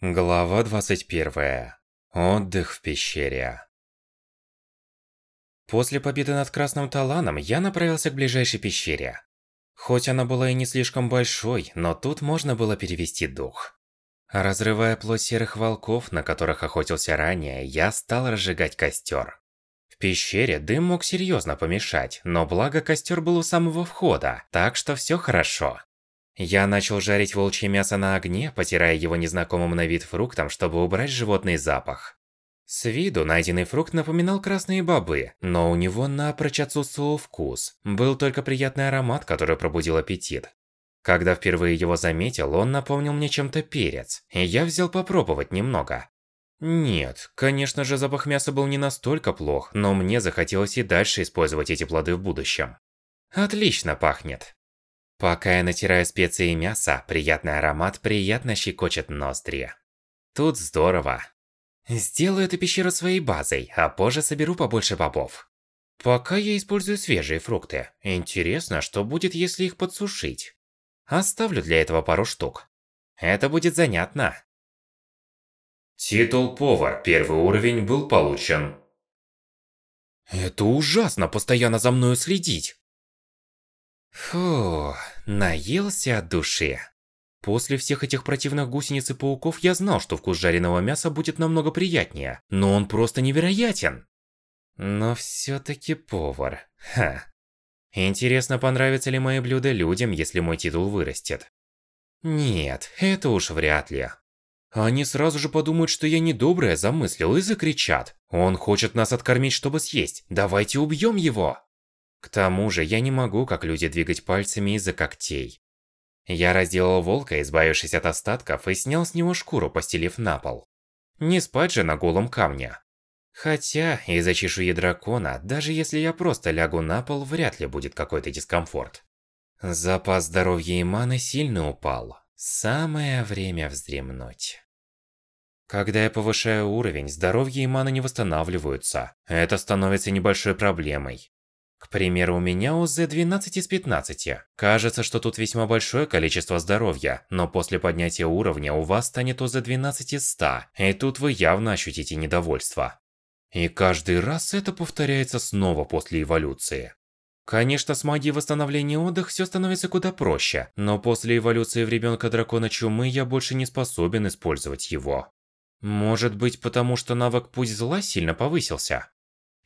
Глава 21. Отдых в пещере. После победы над Красным Таланом я направился к ближайшей пещере. Хоть она была и не слишком большой, но тут можно было перевести дух. Разрывая плоть серых волков, на которых охотился ранее, я стал разжигать костер. В пещере дым мог серьезно помешать, но благо костер был у самого входа, так что все хорошо. Я начал жарить волчье мясо на огне, потирая его незнакомым на вид фруктом, чтобы убрать животный запах. С виду найденный фрукт напоминал красные бобы, но у него напрочь отсутствовал вкус. Был только приятный аромат, который пробудил аппетит. Когда впервые его заметил, он напомнил мне чем-то перец, и я взял попробовать немного. Нет, конечно же запах мяса был не настолько плох, но мне захотелось и дальше использовать эти плоды в будущем. Отлично пахнет. Пока я натираю специи и мясо, приятный аромат приятно щекочет ноздри. Тут здорово. Сделаю эту пещеру своей базой, а позже соберу побольше бобов. Пока я использую свежие фрукты. Интересно, что будет, если их подсушить. Оставлю для этого пару штук. Это будет занятно. Титул повар первый уровень был получен. Это ужасно, постоянно за мною следить. Фу, наелся от души. После всех этих противных гусениц и пауков я знал, что вкус жареного мяса будет намного приятнее, но он просто невероятен. Но всё-таки повар. Ха. Интересно, понравится ли мои блюда людям, если мой титул вырастет. Нет, это уж вряд ли. Они сразу же подумают, что я недоброе замыслил и закричат. Он хочет нас откормить, чтобы съесть. Давайте убьем его. К тому же, я не могу, как люди, двигать пальцами из-за когтей. Я разделал волка, избавившись от остатков, и снял с него шкуру, постелив на пол. Не спать же на голом камне. Хотя, из-за чешуи дракона, даже если я просто лягу на пол, вряд ли будет какой-то дискомфорт. Запас здоровья и маны сильно упал. Самое время вздремнуть. Когда я повышаю уровень, здоровье и мана не восстанавливаются. Это становится небольшой проблемой. К примеру, у меня ОЗ 12 из 15. Кажется, что тут весьма большое количество здоровья, но после поднятия уровня у вас станет ОЗ 12 из 100, и тут вы явно ощутите недовольство. И каждый раз это повторяется снова после эволюции. Конечно, с магией восстановления отдых все становится куда проще, но после эволюции в ребенка дракона чумы я больше не способен использовать его. Может быть, потому что навык путь зла сильно повысился?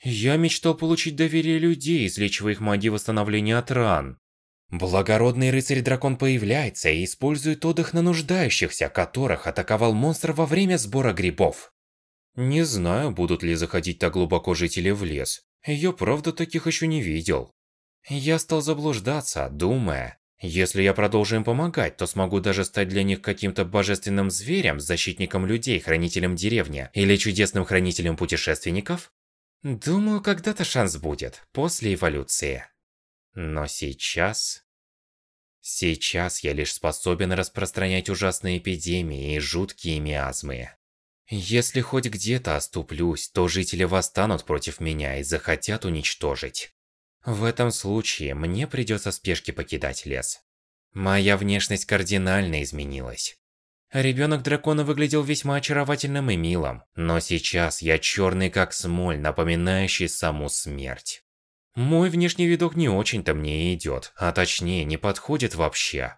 Я мечтал получить доверие людей, излечивая их магией восстановления от ран. Благородный рыцарь-дракон появляется и использует отдых на нуждающихся, которых атаковал монстр во время сбора грибов. Не знаю, будут ли заходить так глубоко жители в лес. Я правда таких еще не видел. Я стал заблуждаться, думая, если я продолжу им помогать, то смогу даже стать для них каким-то божественным зверем, защитником людей, хранителем деревни, или чудесным хранителем путешественников? Думаю, когда-то шанс будет, после эволюции. Но сейчас... Сейчас я лишь способен распространять ужасные эпидемии и жуткие миазмы. Если хоть где-то оступлюсь, то жители восстанут против меня и захотят уничтожить. В этом случае мне придется в спешке покидать лес. Моя внешность кардинально изменилась. Ребенок дракона выглядел весьма очаровательным и милым, но сейчас я черный как смоль, напоминающий саму смерть. Мой внешний видок не очень-то мне идет, а точнее не подходит вообще.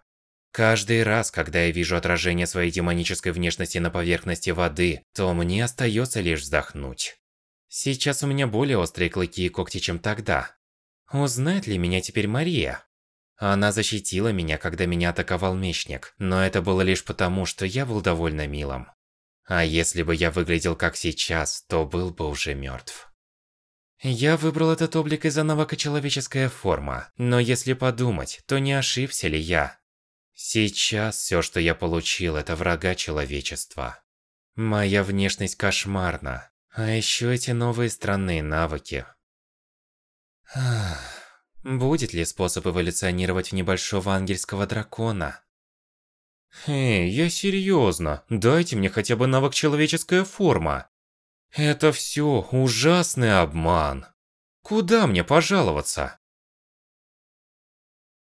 Каждый раз, когда я вижу отражение своей демонической внешности на поверхности воды, то мне остается лишь вздохнуть. Сейчас у меня более острые клыки и когти, чем тогда. Узнает ли меня теперь Мария? Она защитила меня, когда меня атаковал мечник, но это было лишь потому, что я был довольно милым. А если бы я выглядел как сейчас, то был бы уже мертв. Я выбрал этот облик из-за навыка человеческая форма, но если подумать, то не ошибся ли я? Сейчас все, что я получил, это врага человечества. Моя внешность кошмарна, а еще эти новые странные навыки. Ах... Будет ли способ эволюционировать в небольшого ангельского дракона? Эй, я серьезно. Дайте мне хотя бы навык человеческая форма. Это все ужасный обман. Куда мне пожаловаться?